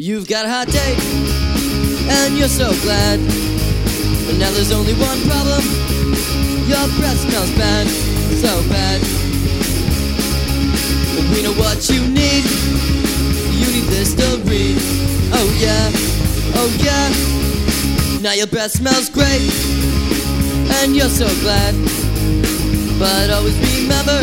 You've got a hot date, and you're so glad. But now there's only one problem. Your breath smells bad, so bad. But we know what you need. You need this to read. Oh yeah, oh yeah. Now your breath smells great, and you're so glad. But always remember,